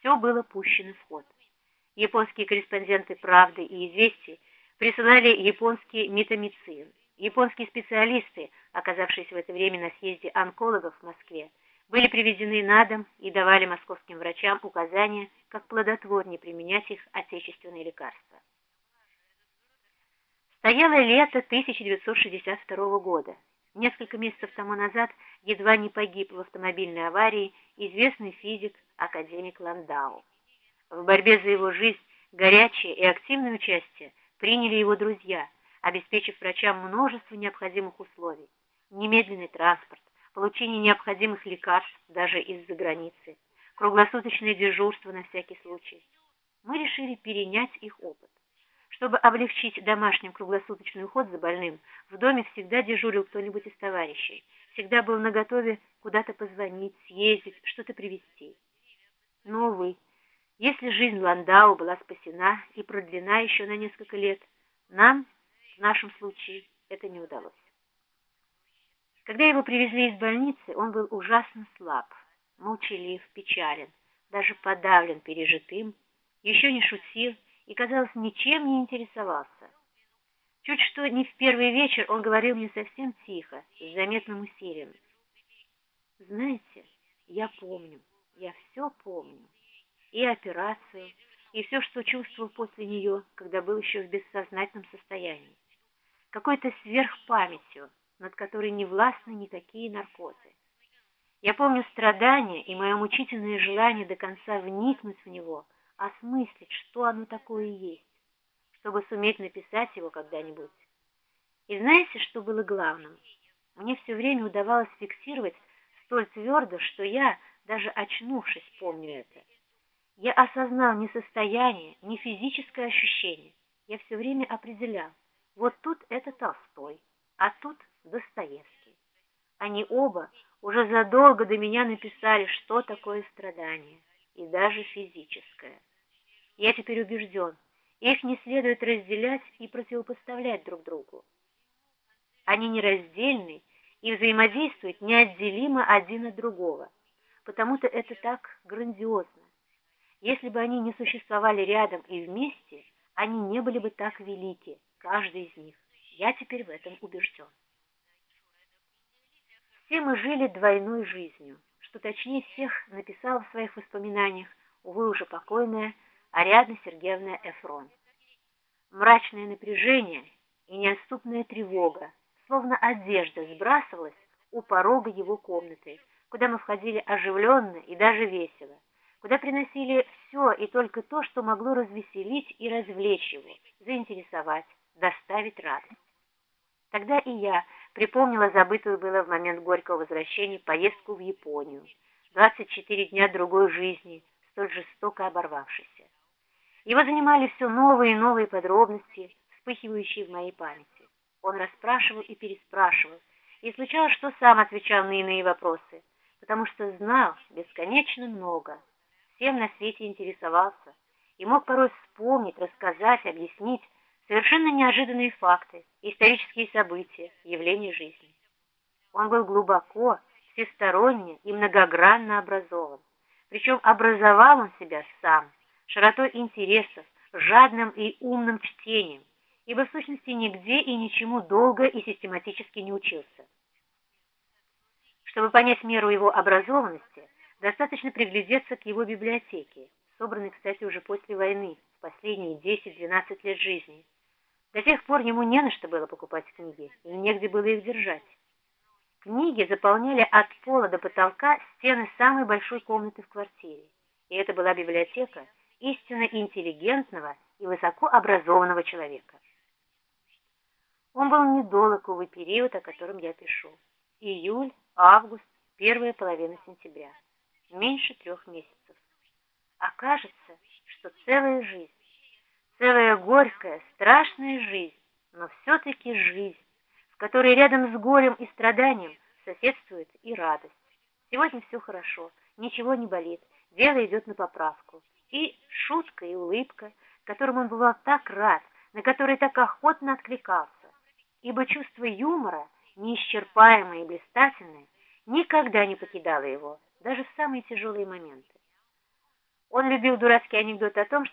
все было пущено в ход. Японские корреспонденты «Правды» и «Известий» присылали японский метамицин. Японские специалисты, оказавшиеся в это время на съезде онкологов в Москве, были приведены на дом и давали московским врачам указания, как плодотворнее применять их отечественные лекарства. Стояло лето 1962 года. Несколько месяцев тому назад едва не погиб в автомобильной аварии известный физик академик Ландау. В борьбе за его жизнь горячее и активное участие приняли его друзья, обеспечив врачам множество необходимых условий. Немедленный транспорт, получение необходимых лекарств даже из-за границы, круглосуточное дежурство на всякий случай. Мы решили перенять их опыт. Чтобы облегчить домашним круглосуточный уход за больным, в доме всегда дежурил кто-нибудь из товарищей, всегда был наготове куда-то позвонить, съездить, что-то привезти. Но, увы, если жизнь Ландау была спасена и продлена еще на несколько лет, нам, в нашем случае, это не удалось. Когда его привезли из больницы, он был ужасно слаб, молчалив, печален, даже подавлен пережитым, еще не шутил и, казалось, ничем не интересовался. Чуть что не в первый вечер он говорил мне совсем тихо, с заметным усилием. «Знаете, я помню, я все помню, и операцию, и все, что чувствовал после нее, когда был еще в бессознательном состоянии. Какой-то сверхпамятью, над которой не властны никакие наркоты. Я помню страдания и мое мучительное желание до конца вникнуть в него — осмыслить, что оно такое есть, чтобы суметь написать его когда-нибудь. И знаете, что было главным? Мне все время удавалось фиксировать столь твердо, что я, даже очнувшись, помню это. Я осознал не состояние, не физическое ощущение. Я все время определял. Вот тут это Толстой, а тут Достоевский. Они оба уже задолго до меня написали, что такое страдание, и даже физическое. Я теперь убежден, их не следует разделять и противопоставлять друг другу. Они нераздельны и взаимодействуют неотделимо один от другого, потому-то это так грандиозно. Если бы они не существовали рядом и вместе, они не были бы так велики, каждый из них. Я теперь в этом убежден. Все мы жили двойной жизнью, что точнее всех написала в своих воспоминаниях, увы, уже покойная Ариадна Сергеевна Эфрон. Мрачное напряжение и неотступная тревога, словно одежда, сбрасывалась у порога его комнаты, куда мы входили оживленно и даже весело, куда приносили все и только то, что могло развеселить и развлечь его, заинтересовать, доставить радость. Тогда и я припомнила забытую было в момент горького возвращения поездку в Японию, 24 дня другой жизни, столь жестоко оборвавшейся. Его занимали все новые и новые подробности, вспыхивающие в моей памяти. Он расспрашивал и переспрашивал, и случалось, что сам отвечал на иные вопросы, потому что знал бесконечно много, всем на свете интересовался и мог порой вспомнить, рассказать, объяснить совершенно неожиданные факты, исторические события, явления жизни. Он был глубоко, всесторонне и многогранно образован, причем образовал он себя сам – широтой интересов, жадным и умным чтением, ибо в сущности нигде и ничему долго и систематически не учился. Чтобы понять меру его образованности, достаточно приглядеться к его библиотеке, собранной, кстати, уже после войны, в последние 10-12 лет жизни. До тех пор ему не на что было покупать книги, и негде было их держать. Книги заполняли от пола до потолка стены самой большой комнаты в квартире, и это была библиотека, истинно интеллигентного и высокообразованного человека. Он был недолг, увы, период, о котором я пишу. Июль, август, первая половина сентября. Меньше трех месяцев. Окажется, что целая жизнь, целая горькая, страшная жизнь, но все-таки жизнь, в которой рядом с горем и страданием соседствует и радость. Сегодня все хорошо, ничего не болит, дело идет на поправку и шутка и улыбка, которым он бывал так рад, на которые так охотно откликался, ибо чувство юмора, неисчерпаемое и блистательное, никогда не покидало его, даже в самые тяжелые моменты. Он любил дурацкий анекдот о том,